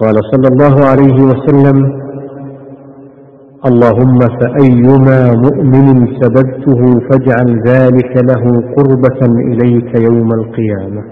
قال صلى الله عليه وسلم اللهم فأيما مؤمن سببته فاجعل ذلك له قربة إليك يوم القيامة.